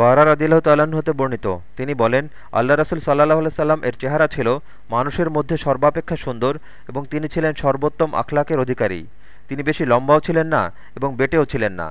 বারা রদিল্লাহ তাল্লাহ্ন হতে বর্ণিত। তিনি বলেন আল্লাহ রাসুল সাল্লাহ সাল্লাম এর চেহারা ছিল মানুষের মধ্যে সর্বাপেক্ষা সুন্দর এবং তিনি ছিলেন সর্বোত্তম আখলাকের অধিকারী। তিনি বেশি লম্বাও ছিলেন না এবং বেটেও ছিলেন না।